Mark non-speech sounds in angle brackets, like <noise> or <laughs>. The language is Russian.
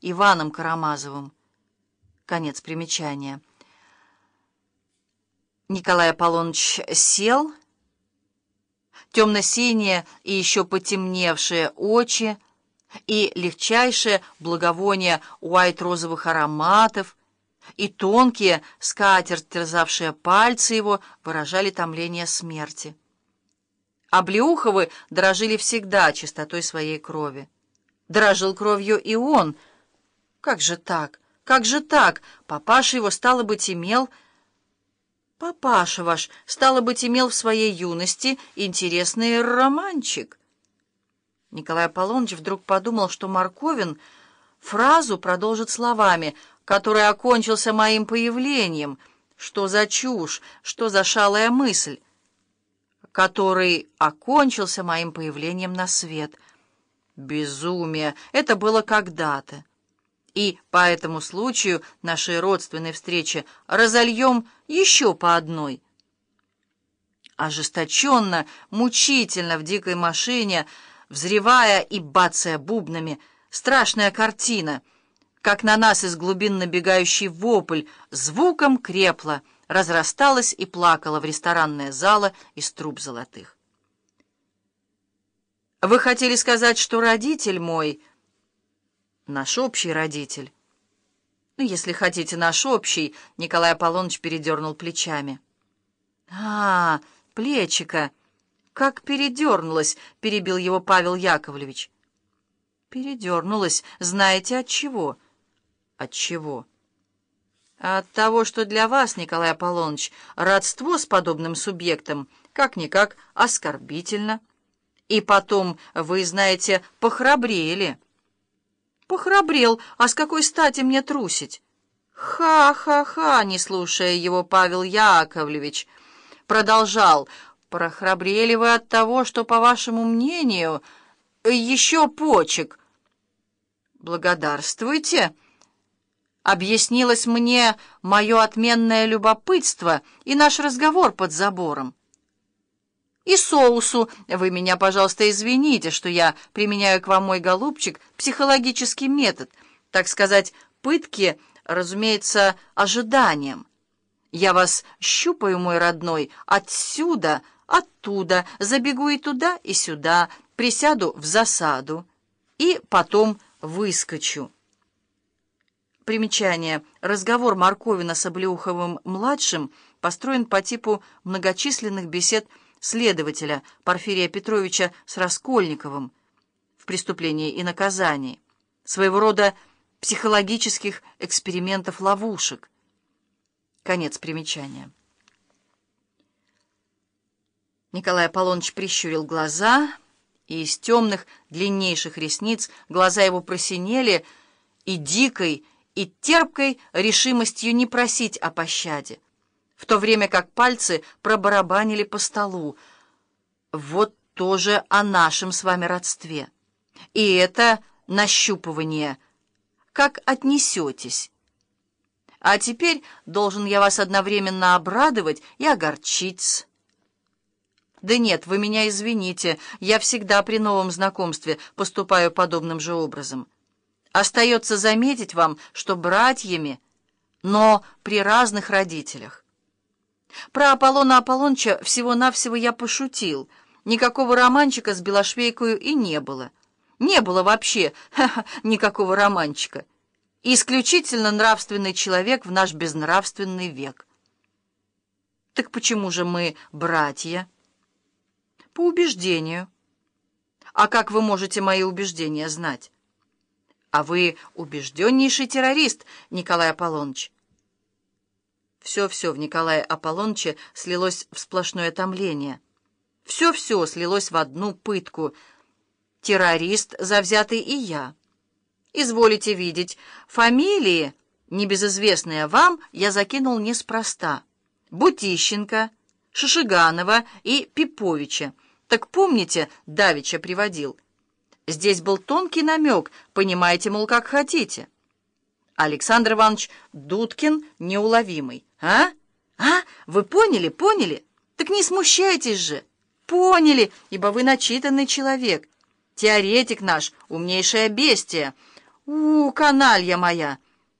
Иваном Карамазовым. Конец примечания. Николай Аполлоныч сел, темно-синие и еще потемневшие очи, и легчайшее благовоние уайт-розовых ароматов, и тонкие, скатерть терзавшие пальцы его, выражали томление смерти. А Блеуховы дорожили всегда чистотой своей крови. Дорожил кровью и он. Как же так? Как же так? Папаша его, стало быть, имел... Папаша ваш, стало быть, имел в своей юности интересный романчик. Николай Аполлоныч вдруг подумал, что Марковин фразу продолжит словами, который окончился моим появлением. Что за чушь, что за шалая мысль? Который окончился моим появлением на свет. Безумие! Это было когда-то. И по этому случаю нашей родственной встречи разольем еще по одной. Ожесточенно, мучительно в дикой машине, взревая и бацая бубнами, страшная картина, как на нас из глубин набегающий вопль, звуком крепла, разрасталась и плакала в ресторанное зало из труб золотых. Вы хотели сказать, что родитель мой, наш общий родитель, ну, если хотите, наш общий, Николай Аполлоныч передернул плечами. А, плечика! Как передернулась, перебил его Павел Яковлевич. Передернулась, знаете, от чего? От чего? От того, что для вас, Николай Аполлоныч, родство с подобным субъектом как-никак оскорбительно. И потом, вы знаете, похрабрели. Похрабрел, а с какой стати мне трусить? Ха-ха-ха, не слушая его, Павел Яковлевич продолжал. Прохрабрели вы от того, что, по вашему мнению, еще почек. Благодарствуйте. Объяснилось мне мое отменное любопытство и наш разговор под забором. И соусу. Вы меня, пожалуйста, извините, что я применяю к вам, мой голубчик, психологический метод, так сказать, пытки, разумеется, ожиданием. Я вас щупаю, мой родной, отсюда, оттуда, забегу и туда, и сюда, присяду в засаду и потом выскочу. Примечание. Разговор Марковина с Облеуховым-младшим построен по типу многочисленных бесед следователя Порфирия Петровича с Раскольниковым в «Преступлении и наказании», своего рода психологических экспериментов-ловушек. Конец примечания. Николай Аполлоныч прищурил глаза, и из темных, длиннейших ресниц глаза его просинели, и дикой, и терпкой решимостью не просить о пощаде в то время как пальцы пробарабанили по столу. Вот тоже о нашем с вами родстве. И это нащупывание. Как отнесетесь? А теперь должен я вас одновременно обрадовать и огорчить. Да нет, вы меня извините, я всегда при новом знакомстве поступаю подобным же образом. Остается заметить вам, что братьями, но при разных родителях. Про Аполлона Аполлонча всего-навсего я пошутил. Никакого романчика с Белошвейкою и не было. Не было вообще <laughs> никакого романчика. Исключительно нравственный человек в наш безнравственный век. Так почему же мы братья? По убеждению. А как вы можете мои убеждения знать? А вы убежденнейший террорист, Николай Аполлоныч. Все-все в Николае Аполлонче слилось в сплошное томление. Все-все слилось в одну пытку. Террорист, завзятый и я. Изволите видеть, фамилии, небезызвестные вам, я закинул неспроста. Бутищенко, Шишиганова и Пиповича. Так помните, Давича приводил. Здесь был тонкий намек, понимаете, мол, как хотите. Александр Иванович Дудкин неуловимый. А? А? Вы поняли, поняли? Так не смущайтесь же. Поняли, ибо вы начитанный человек. Теоретик наш, умнейшая бестия. «У, каналья моя!»